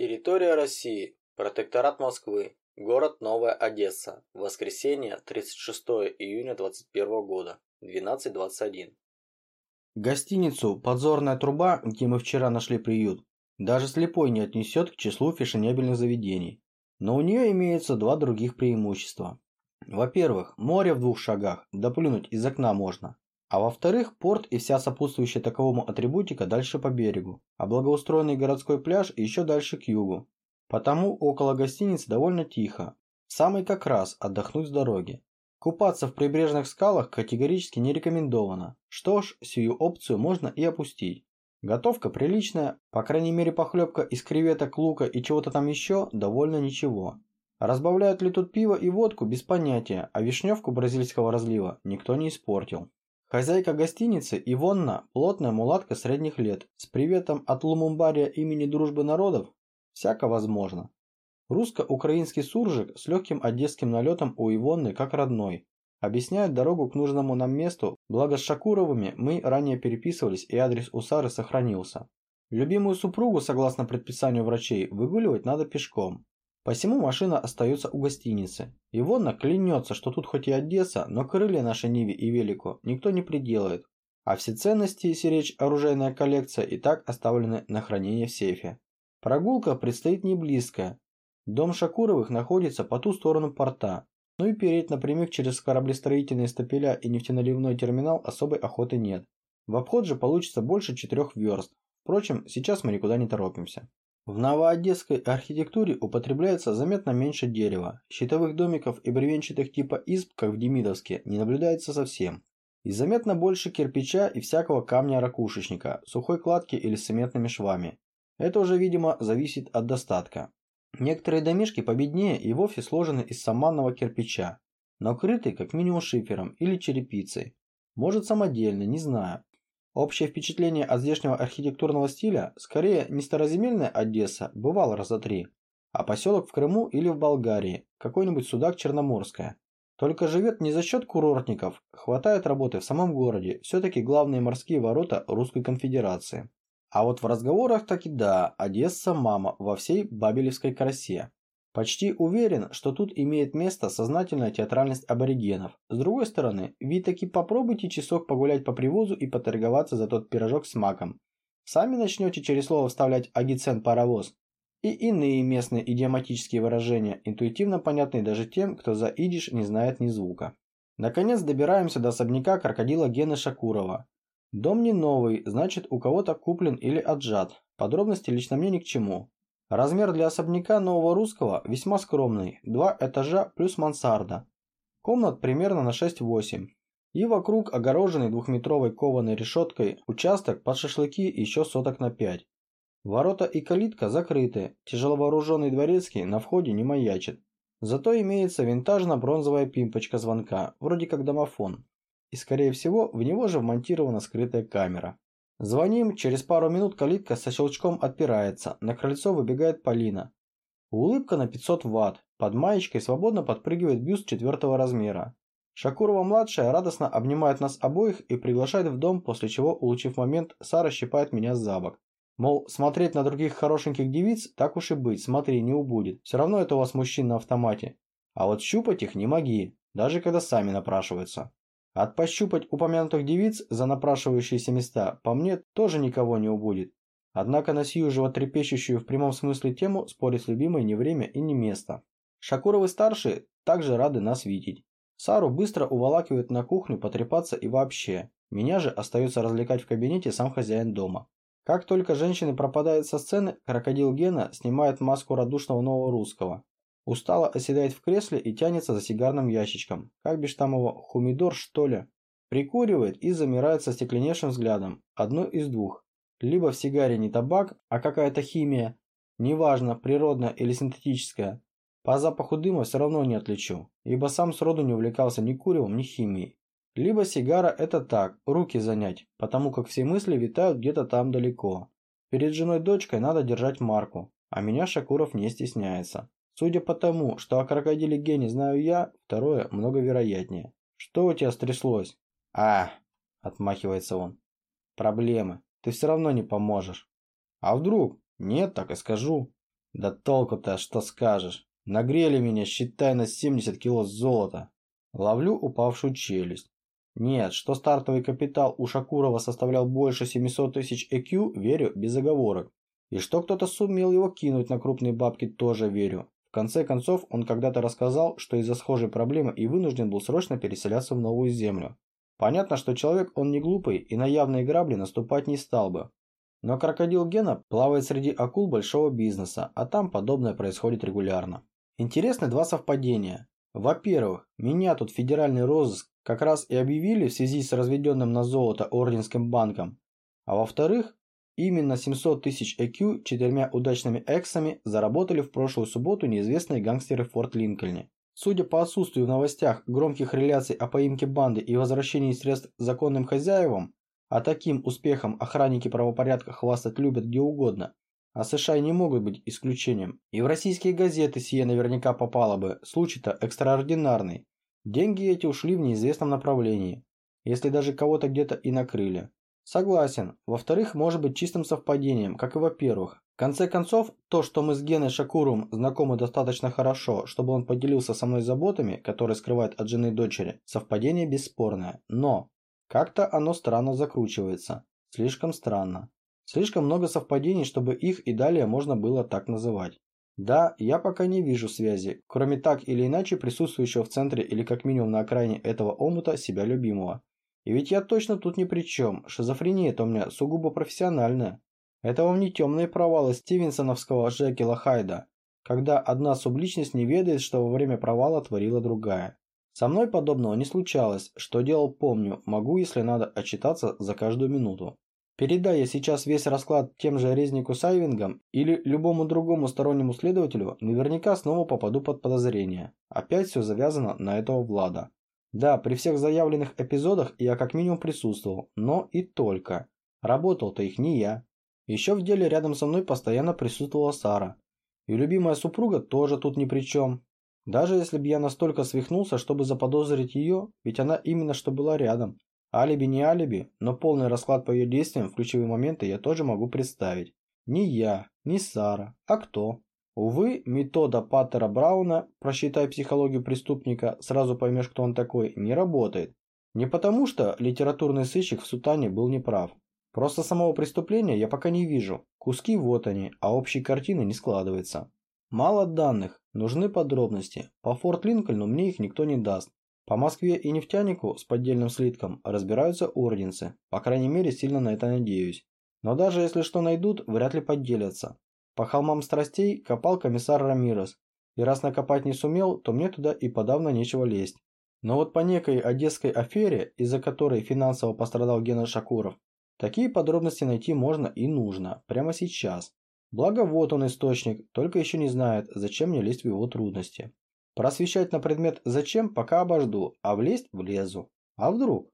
Территория России. Протекторат Москвы. Город Новая Одесса. Воскресенье, 36 июня 21 года. 12.21. Гостиницу «Подзорная труба», где мы вчера нашли приют, даже слепой не отнесет к числу фешенебельных заведений. Но у нее имеются два других преимущества. Во-первых, море в двух шагах, доплюнуть из окна можно. А во-вторых, порт и вся сопутствующая таковому атрибутика дальше по берегу, а благоустроенный городской пляж еще дальше к югу. Потому около гостиницы довольно тихо. Самый как раз отдохнуть с дороги. Купаться в прибрежных скалах категорически не рекомендовано. Что ж, сию опцию можно и опустить. Готовка приличная, по крайней мере похлебка из креветок, лука и чего-то там еще довольно ничего. Разбавляют ли тут пиво и водку без понятия, а вишневку бразильского разлива никто не испортил. Хозяйка гостиницы Ивонна – плотная мулатка средних лет, с приветом от Лумумбария имени Дружбы Народов Всяко возможно. Русско-украинский суржик с легким одесским налетом у Ивонны как родной. Объясняет дорогу к нужному нам месту, благо с Шакуровыми мы ранее переписывались и адрес у Сары сохранился. Любимую супругу, согласно предписанию врачей, выгуливать надо пешком. Посему машина остается у гостиницы. Ивонна клянется, что тут хоть и Одесса, но крылья нашей Ниве и Велику никто не приделает. А все ценности, если речь оружейная коллекция, и так оставлены на хранение в сейфе. Прогулка предстоит не близкая. Дом Шакуровых находится по ту сторону порта, ну и переть напрямик через кораблестроительные стапеля и нефтеналивной терминал особой охоты нет. В обход же получится больше четырех верст. Впрочем, сейчас мы никуда не торопимся. В новоодесской архитектуре употребляется заметно меньше дерева. Щитовых домиков и бревенчатых типа изб, как в Демидовске, не наблюдается совсем. И заметно больше кирпича и всякого камня-ракушечника, сухой кладки или с цементными швами. Это уже, видимо, зависит от достатка. Некоторые домишки победнее и вовсе сложены из саманного кирпича, но крыты как минимум шифером или черепицей. Может самодельно, не знаю. Общее впечатление от здешнего архитектурного стиля скорее не староземельная Одесса, бывало раза три, а поселок в Крыму или в Болгарии, какой-нибудь судак Черноморская. Только живет не за счет курортников, хватает работы в самом городе, все-таки главные морские ворота Русской конфедерации. А вот в разговорах таки да, Одесса мама во всей бабелевской красе. Почти уверен, что тут имеет место сознательная театральность аборигенов. С другой стороны, вы таки попробуйте часок погулять по привозу и поторговаться за тот пирожок с маком. Сами начнете через слово вставлять агицен паровоз. И иные местные идиоматические выражения, интуитивно понятные даже тем, кто за идиш не знает ни звука. Наконец добираемся до особняка крокодила Гены Шакурова. Дом не новый, значит у кого-то куплен или отжат. Подробности лично мне ни к чему. Размер для особняка нового русского весьма скромный. Два этажа плюс мансарда. Комнат примерно на 6-8. И вокруг огороженный двухметровой кованой решеткой участок под шашлыки еще соток на 5. Ворота и калитка закрыты, тяжеловооруженный дворецкий на входе не маячит. Зато имеется винтажно-бронзовая пимпочка звонка, вроде как домофон и скорее всего в него же вмонтирована скрытая камера. Звоним, через пару минут калитка со щелчком отпирается, на крыльцо выбегает Полина. Улыбка на 500 ватт, под маечкой свободно подпрыгивает бюст четвертого размера. Шакурова-младшая радостно обнимает нас обоих и приглашает в дом, после чего, улучив момент, Сара щипает меня за бок. Мол, смотреть на других хорошеньких девиц, так уж и быть, смотри, не убудет. Все равно это у вас мужчин на автомате. А вот щупать их не моги, даже когда сами напрашиваются. Отпощупать упомянутых девиц за напрашивающиеся места по мне тоже никого не убудет. Однако на сию животрепещущую в прямом смысле тему спорить с любимой не время и не место. Шакуровы-старшие также рады нас видеть. Сару быстро уволакивают на кухню потрепаться и вообще. Меня же остается развлекать в кабинете сам хозяин дома. Как только женщины пропадают со сцены, крокодил Гена снимает маску радушного нового русского. Устало оседает в кресле и тянется за сигарным ящичком. Как бишь там его, хумидор что ли? Прикуривает и замирает со стекленевшим взглядом. Одно из двух. Либо в сигаре не табак, а какая-то химия. Неважно, природная или синтетическая. По запаху дыма все равно не отличу, ибо сам сроду не увлекался ни куревом, ни химией. Либо сигара это так, руки занять, потому как все мысли витают где-то там далеко. Перед женой-дочкой надо держать марку, а меня Шакуров не стесняется. Судя по тому, что о крокодиле Гене знаю я, второе много вероятнее. Что у тебя стряслось? А, отмахивается он. Проблемы. Ты все равно не поможешь. А вдруг? Нет, так и скажу. Да толку-то, что скажешь. Нагрели меня, считай, на 70 кило золота. Ловлю упавшую челюсть. Нет, что стартовый капитал у Шакурова составлял больше 700 тысяч EQ, верю без оговорок. И что кто-то сумел его кинуть на крупные бабки, тоже верю. В конце концов, он когда-то рассказал, что из-за схожей проблемы и вынужден был срочно переселяться в новую землю. Понятно, что человек он не глупый и на явные грабли наступать не стал бы. Но крокодил Гена плавает среди акул большого бизнеса, а там подобное происходит регулярно. Интересны два совпадения. Во-первых, меня тут федеральный розыск как раз и объявили в связи с разведенным на золото Орденским банком. А во-вторых, именно 700 тысяч EQ четырьмя удачными эксами заработали в прошлую субботу неизвестные гангстеры в Форт Линкольне. Судя по отсутствию в новостях громких реляций о поимке банды и возвращении средств законным хозяевам, а таким успехом охранники правопорядка хвастать любят где угодно, а США не могут быть исключением. И в российские газеты сие наверняка попало бы, случай-то экстраординарный. Деньги эти ушли в неизвестном направлении, если даже кого-то где-то и накрыли. Согласен. Во-вторых, может быть чистым совпадением, как и во-первых. В конце концов, то, что мы с Геной Шакуром знакомы достаточно хорошо, чтобы он поделился со мной заботами, которые скрывает от жены и дочери, совпадение бесспорное. Но, как-то оно странно закручивается. Слишком странно. Слишком много совпадений, чтобы их и далее можно было так называть. Да, я пока не вижу связи, кроме так или иначе присутствующего в центре или как минимум на окраине этого омута себя любимого. И ведь я точно тут ни при чем, шизофрения-то у меня сугубо профессиональная. Это вам не темные провалы стивенсоновского Джекила Хайда, когда одна субличность не ведает, что во время провала творила другая. Со мной подобного не случалось, что делал помню, могу, если надо, отчитаться за каждую минуту. Передай я сейчас весь расклад тем же резнику Сайвингам или любому другому стороннему следователю, наверняка снова попаду под подозрение. Опять все завязано на этого Влада. Да, при всех заявленных эпизодах я как минимум присутствовал, но и только. Работал-то их не я. Еще в деле рядом со мной постоянно присутствовала Сара. И любимая супруга тоже тут ни при чем. Даже если бы я настолько свихнулся, чтобы заподозрить ее, ведь она именно что была рядом, Алиби не алиби, но полный расклад по ее действиям в ключевые моменты я тоже могу представить. Не я, не Сара, а кто? Увы, метода Паттера Брауна «просчитай психологию преступника, сразу поймешь, кто он такой» не работает. Не потому, что литературный сыщик в Сутане был неправ. Просто самого преступления я пока не вижу. Куски вот они, а общей картины не складывается. Мало данных, нужны подробности. По Форт Линкольну мне их никто не даст. По Москве и нефтянику с поддельным слитком разбираются орденцы, по крайней мере сильно на это надеюсь. Но даже если что найдут, вряд ли поделятся. По холмам страстей копал комиссар Рамирес, и раз накопать не сумел, то мне туда и подавно нечего лезть. Но вот по некой одесской афере, из-за которой финансово пострадал Гена Шакуров, такие подробности найти можно и нужно, прямо сейчас. Благо вот он источник, только еще не знает, зачем мне лезть в его трудности. Просвещать на предмет «зачем» пока обожду, а влезть влезу. А вдруг?